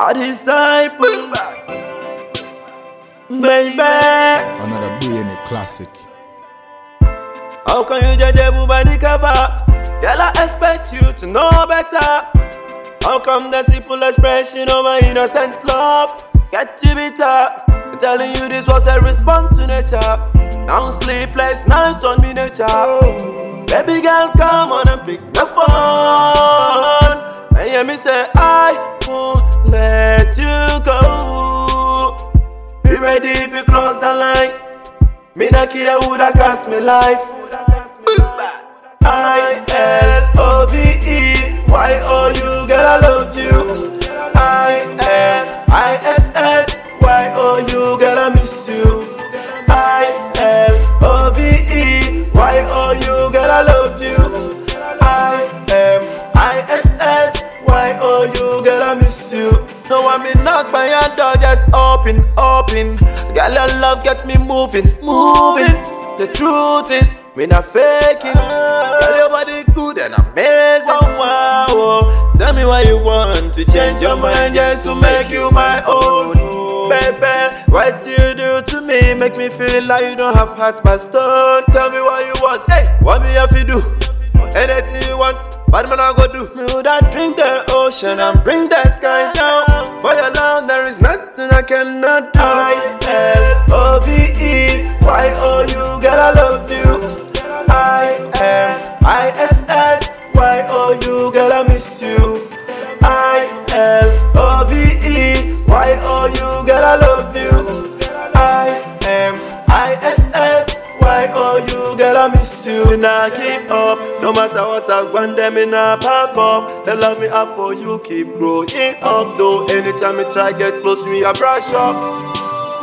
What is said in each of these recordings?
A disciple, baby. Another brilliant classic. How can you judge a by the cover? Girl, I expect you to know better. How come the simple expression of my innocent love get you bitter? I'm telling you this was a response to nature. Now sleepless nights on me nature. Baby girl, come on and pick the phone. And hear me say, I won't let you go. Be ready if you cross the line. Me not care who that cost me life. I L O V E Y O U, girl I love you. Knock door, just open, open. Girl, your love get me moving, moving. The truth is, me not faking. Girl, your body good and amazing. Wow, wow. Tell me why you want to change your mind just to make you my own. Baby, what you do to me make me feel like you don't have heart but stone. Tell me what you want, hey, what me have to do? Anything you want, bad man I go do. Me woulda drink the ocean and bring the sky down. Cannot. I L O V E Y O U, girl I love you. I M I S S Y O U, girl I miss you. I L I miss you. Me nah give up, no matter what I want them me nah back off. The love me have for you keep growing up though. Anytime me try get close, me I brush up.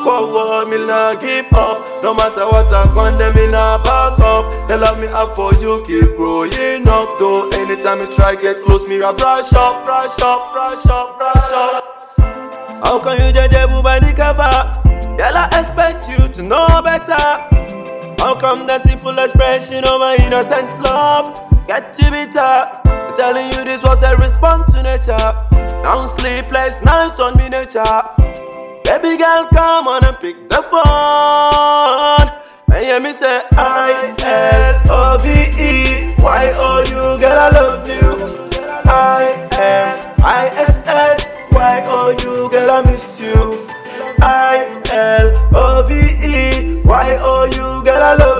Whoa, whoa, me nah give up. No matter what I want, them me nah back off. The love me have for you keep growing up though. Anytime me try get close, me I brush up, brush up, brush up, brush up. How can you judge a by the cover? Girl, I expect you to know better. How come the simple expression of my innocent love get you bitter? I'm telling you this was a response to nature. Now sleepless nights on me nature. Baby girl, come on and pick the phone. And hear me say I L O V E Y O U, girl I love you. I M I S S Y O U, girl I miss you. I L O V E. Y O U, girl I love